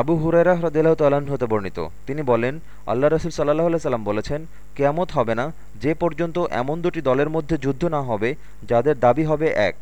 আবু হুরেরা হ্রদিল্লাহ তাল্লাহ্ন হতে বর্ণিত। তিনি বলেন, আল্লাহ রসুল সাল্লাহ সাল্লাম বলেছেন, কেয়ামত হবে না, যে পর্যন্ত এমন দুটি দলের মধ্যে যুদ্ধ না হবে, যাদের দাবি হবে এক।